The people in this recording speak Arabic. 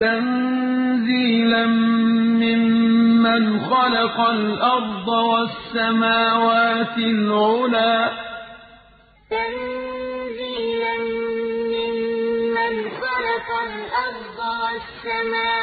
تَنزِيلًا مِّمَّنْ خَلَقَ الْأَرْضَ وَالسَّمَاوَاتِ العلا. تَنزِيلًا مِّمَّنْ خَلَقَ الْأَرْضَ وَالسَّمَاوَاتِ